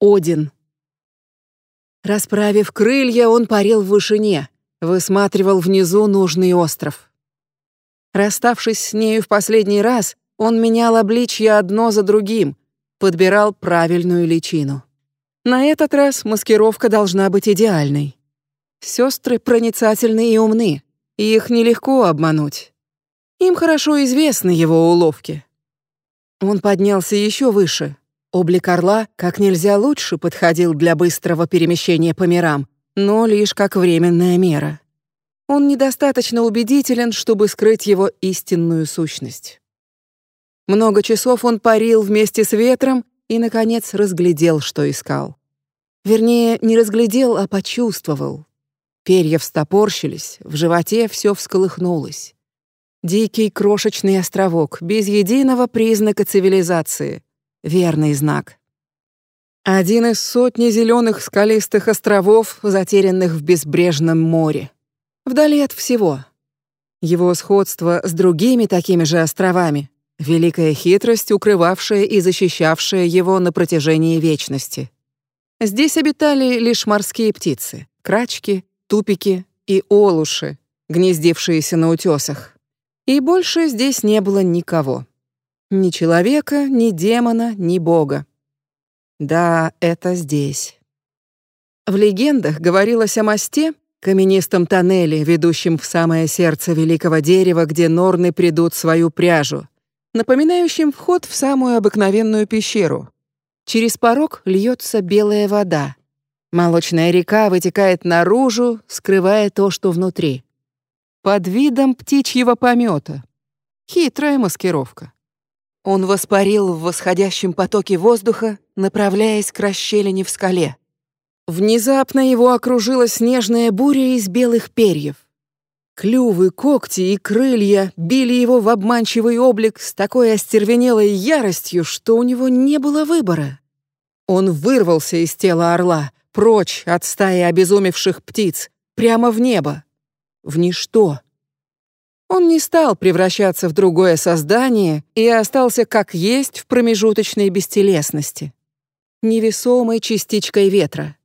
Один. Расправив крылья, он парил в вышине, высматривал внизу нужный остров. Расставшись с нею в последний раз, он менял обличья одно за другим, подбирал правильную личину. На этот раз маскировка должна быть идеальной. Сестры проницательны и умны, и их нелегко обмануть. Им хорошо известны его уловки. Он поднялся еще выше. Облик орла как нельзя лучше подходил для быстрого перемещения по мирам, но лишь как временная мера. Он недостаточно убедителен, чтобы скрыть его истинную сущность. Много часов он парил вместе с ветром и, наконец, разглядел, что искал. Вернее, не разглядел, а почувствовал. Перья встопорщились, в животе все всколыхнулось. Дикий крошечный островок, без единого признака цивилизации. Верный знак. Один из сотни зеленых скалистых островов, затерянных в безбрежном море. Вдали от всего. Его сходство с другими такими же островами — великая хитрость, укрывавшая и защищавшая его на протяжении вечности. Здесь обитали лишь морские птицы — крачки, тупики и олуши, гнездившиеся на утесах. И больше здесь не было никого. Ни человека, ни демона, ни бога. Да, это здесь. В легендах говорилось о мосте, каменистом тоннеле, ведущем в самое сердце великого дерева, где норны придут свою пряжу, напоминающим вход в самую обыкновенную пещеру. Через порог льется белая вода, Молочная река вытекает наружу, скрывая то, что внутри. Под видом птичьего помета. Хитрая маскировка. Он воспарил в восходящем потоке воздуха, направляясь к расщелине в скале. Внезапно его окружила снежная буря из белых перьев. Клювы, когти и крылья били его в обманчивый облик с такой остервенелой яростью, что у него не было выбора. Он вырвался из тела орла, прочь от стаи обезумевших птиц, прямо в небо, в ничто. Он не стал превращаться в другое создание и остался как есть в промежуточной бестелесности, невесомой частичкой ветра,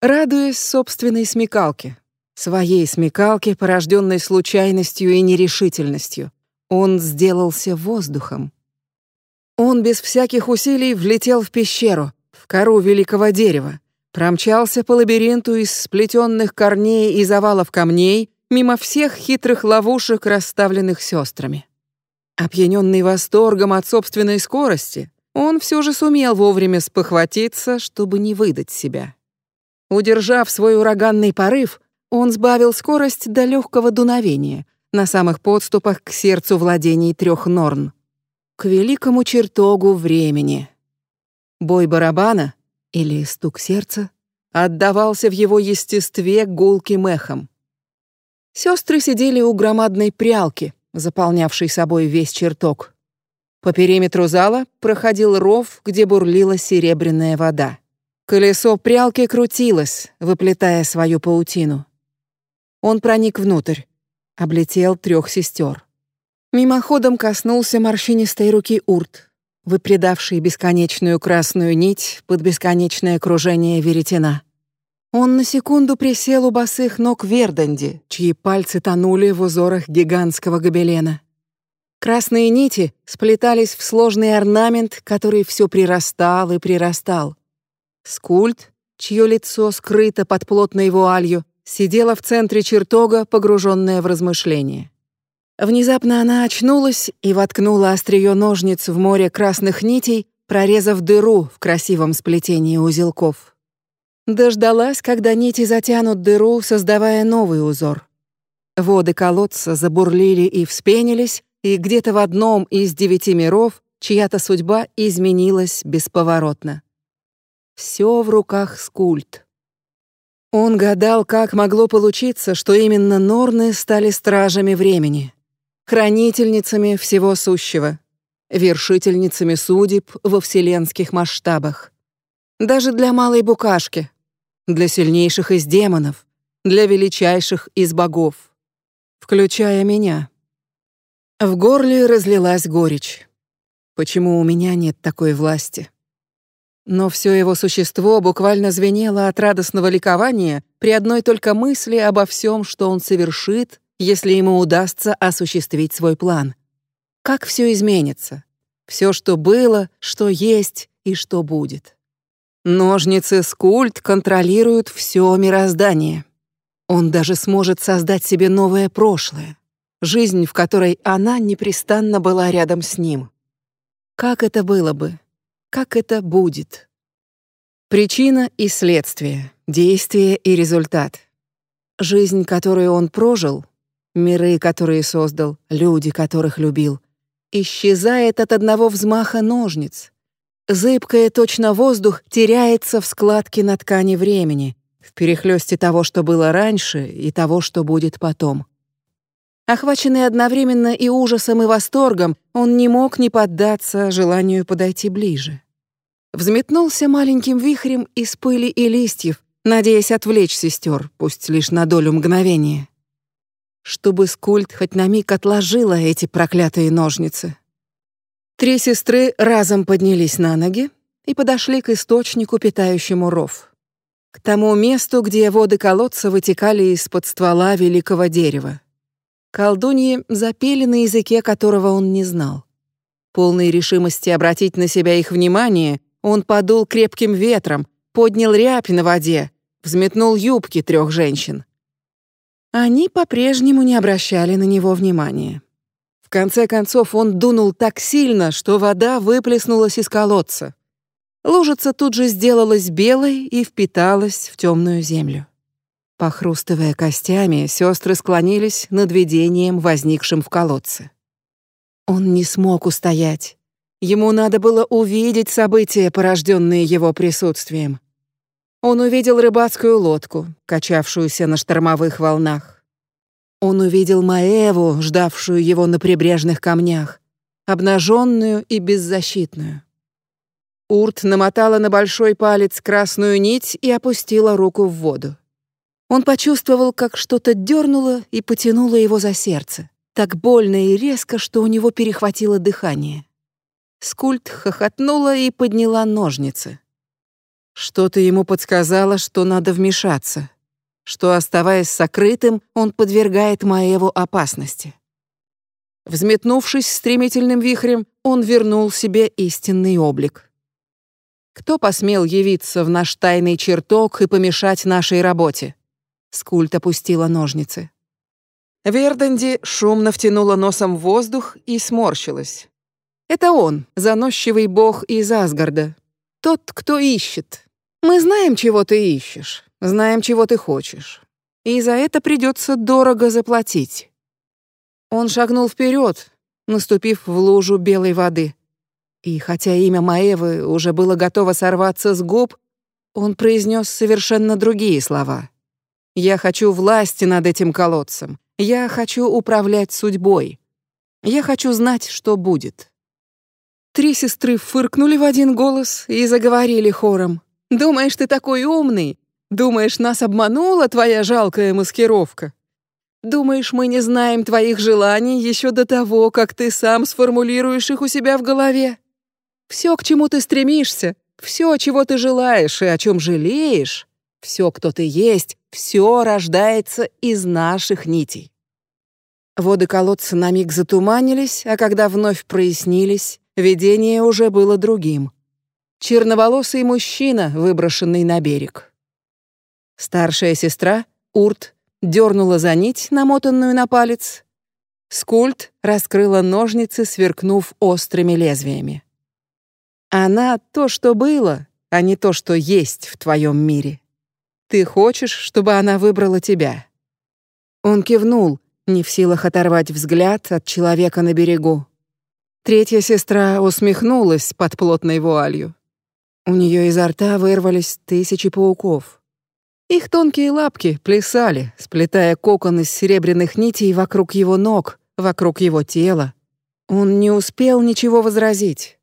радуясь собственной смекалке, своей смекалке, порожденной случайностью и нерешительностью. Он сделался воздухом. Он без всяких усилий влетел в пещеру, в кору великого дерева, Промчался по лабиринту из сплетенных корней и завалов камней, мимо всех хитрых ловушек, расставленных сестрами. Опьяненный восторгом от собственной скорости, он все же сумел вовремя спохватиться, чтобы не выдать себя. Удержав свой ураганный порыв, он сбавил скорость до легкого дуновения на самых подступах к сердцу владений трех Норн. К великому чертогу времени. Бой барабана — или стук сердца отдавался в его естестве гулким эхом. Сестры сидели у громадной прялки, заполнявшей собой весь чертог. По периметру зала проходил ров, где бурлила серебряная вода. Колесо прялки крутилось, выплетая свою паутину. Он проник внутрь, облетел трех сестер. Мимоходом коснулся морщинистой руки Урт, выпредавший бесконечную красную нить под бесконечное кружение веретена. Он на секунду присел у босых ног Верданди, чьи пальцы тонули в узорах гигантского гобелена. Красные нити сплетались в сложный орнамент, который все прирастал и прирастал. Скульт, чье лицо скрыто под плотной вуалью, сидела в центре чертога, погруженная в размышления. Внезапно она очнулась и воткнула острие ножниц в море красных нитей, прорезав дыру в красивом сплетении узелков. Дождалась, когда нити затянут дыру, создавая новый узор. Воды колодца забурлили и вспенились, и где-то в одном из девяти миров чья-то судьба изменилась бесповоротно. Все в руках скульт. Он гадал, как могло получиться, что именно Норны стали стражами времени хранительницами всего сущего, вершительницами судеб во вселенских масштабах. Даже для малой букашки, для сильнейших из демонов, для величайших из богов, включая меня. В горле разлилась горечь. Почему у меня нет такой власти? Но все его существо буквально звенело от радостного ликования при одной только мысли обо всем, что он совершит, если ему удастся осуществить свой план. Как все изменится. Все, что было, что есть и что будет. Ножницы скульт контролируют все мироздание. Он даже сможет создать себе новое прошлое, жизнь, в которой она непрестанно была рядом с ним. Как это было бы? Как это будет? Причина и следствие, действие и результат. Жизнь, которую он прожил, миры, которые создал, люди, которых любил, исчезает от одного взмаха ножниц. Зыбкая точно воздух теряется в складке на ткани времени, в перехлёсте того, что было раньше, и того, что будет потом. Охваченный одновременно и ужасом, и восторгом, он не мог не поддаться желанию подойти ближе. Взметнулся маленьким вихрем из пыли и листьев, надеясь отвлечь сестер, пусть лишь на долю мгновения. Чтобы скульт хоть на миг отложила эти проклятые ножницы. Три сестры разом поднялись на ноги и подошли к источнику, питающему ров к тому месту, где воды колодца вытекали из-под ствола великого дерева. Колдуньи запели на языке, которого он не знал. Полной решимости обратить на себя их внимание, он подул крепким ветром, поднял рябь на воде, взметнул юбки трех женщин. Они по-прежнему не обращали на него внимания. Конце концов он дунул так сильно, что вода выплеснулась из колодца. Лужица тут же сделалась белой и впиталась в темную землю. Похрустывая костями, сестры склонились над видением, возникшим в колодце. Он не смог устоять. Ему надо было увидеть события, порожденные его присутствием. Он увидел рыбацкую лодку, качавшуюся на штормовых волнах. Он увидел Маеву, ждавшую его на прибрежных камнях, обнаженную и беззащитную. Урт намотала на большой палец красную нить и опустила руку в воду. Он почувствовал, как что-то дернуло и потянуло его за сердце. Так больно и резко, что у него перехватило дыхание. Скульт хохотнула и подняла ножницы. Что-то ему подсказало, что надо вмешаться, что, оставаясь сокрытым, он подвергает Маеву опасности. Взметнувшись стремительным вихрем, он вернул себе истинный облик. Кто посмел явиться в наш тайный чертог и помешать нашей работе? Скульт опустила ножницы. Верданди шумно втянула носом в воздух и сморщилась. Это он, заносчивый бог из Асгарда. Тот, кто ищет. Мы знаем, чего ты ищешь, знаем, чего ты хочешь. И за это придется дорого заплатить. Он шагнул вперед, наступив в лужу белой воды. И хотя имя Маевы уже было готово сорваться с губ, он произнес совершенно другие слова. «Я хочу власти над этим колодцем. Я хочу управлять судьбой. Я хочу знать, что будет». Три сестры фыркнули в один голос и заговорили хором. «Думаешь, ты такой умный? Думаешь, нас обманула твоя жалкая маскировка? Думаешь, мы не знаем твоих желаний еще до того, как ты сам сформулируешь их у себя в голове? Все, к чему ты стремишься, все, чего ты желаешь и о чем жалеешь, все, кто ты есть, все рождается из наших нитей. Воды колодца на миг затуманились, а когда вновь прояснились, видение уже было другим. Черноволосый мужчина, выброшенный на берег. Старшая сестра, Урт, дернула за нить, намотанную на палец. Скульт раскрыла ножницы, сверкнув острыми лезвиями. Она — то, что было, а не то, что есть в твоем мире. Ты хочешь, чтобы она выбрала тебя?» Он кивнул, не в силах оторвать взгляд от человека на берегу. Третья сестра усмехнулась под плотной вуалью. У нее изо рта вырвались тысячи пауков. Их тонкие лапки плясали, сплетая кокон из серебряных нитей вокруг его ног, вокруг его тела. Он не успел ничего возразить.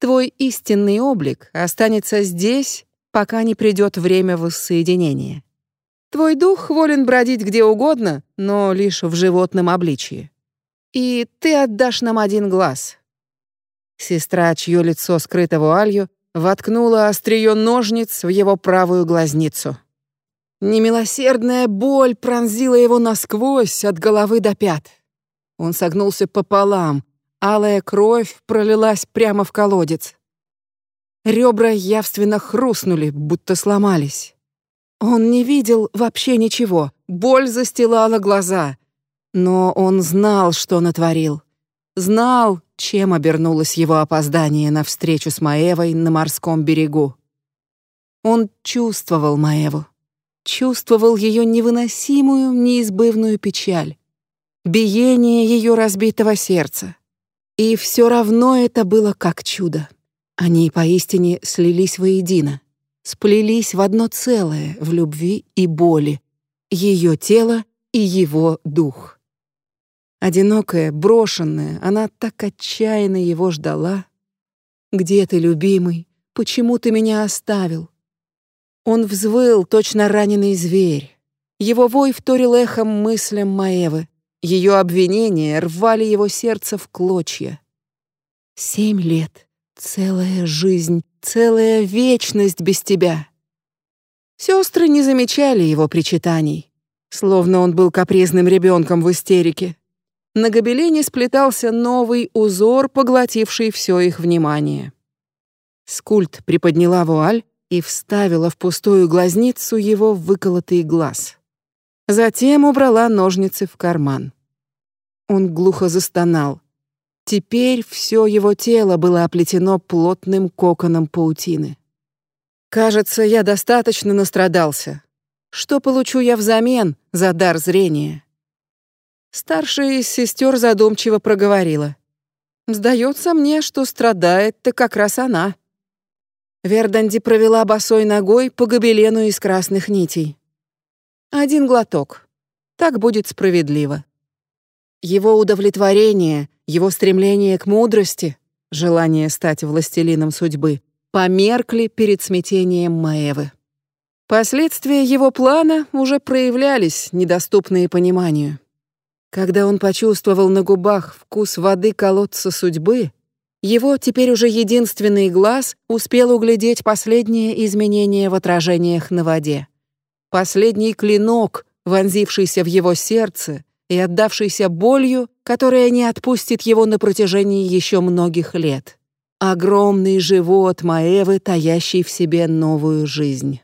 Твой истинный облик останется здесь, пока не придет время воссоединения. Твой дух волен бродить где угодно, но лишь в животном обличии. И ты отдашь нам один глаз. Сестра, чье лицо скрыто вуалью, воткнула острие ножниц в его правую глазницу. Немилосердная боль пронзила его насквозь от головы до пят. Он согнулся пополам, алая кровь пролилась прямо в колодец. Ребра явственно хрустнули, будто сломались. Он не видел вообще ничего, боль застилала глаза. Но он знал, что натворил. Знал, чем обернулось его опоздание на встречу с Маевой на морском берегу. Он чувствовал Маеву, чувствовал ее невыносимую, неизбывную печаль, биение ее разбитого сердца. И все равно это было как чудо. Они поистине слились воедино, сплелись в одно целое в любви и боли, ее тело и его дух. Одинокая, брошенная, она так отчаянно его ждала. «Где ты, любимый? Почему ты меня оставил?» Он взвыл, точно раненый зверь. Его вой вторил эхом мыслям Маевы. Ее обвинения рвали его сердце в клочья. «Семь лет, целая жизнь, целая вечность без тебя!» Сестры не замечали его причитаний, словно он был капризным ребенком в истерике. На гобелене сплетался новый узор, поглотивший все их внимание. Скульт приподняла вуаль и вставила в пустую глазницу его выколотый глаз. Затем убрала ножницы в карман. Он глухо застонал. Теперь все его тело было оплетено плотным коконом паутины. Кажется, я достаточно настрадался. Что получу я взамен за дар зрения? Старшая из сестер задумчиво проговорила. «Сдается мне, что страдает-то как раз она». Верданди провела босой ногой по гобелену из красных нитей. «Один глоток. Так будет справедливо». Его удовлетворение, его стремление к мудрости, желание стать властелином судьбы, померкли перед смятением Маевы. Последствия его плана уже проявлялись, недоступные пониманию. Когда он почувствовал на губах вкус воды колодца судьбы, его теперь уже единственный глаз успел углядеть последние изменения в отражениях на воде. Последний клинок, вонзившийся в его сердце и отдавшийся болью, которая не отпустит его на протяжении еще многих лет. Огромный живот Маэвы, таящий в себе новую жизнь.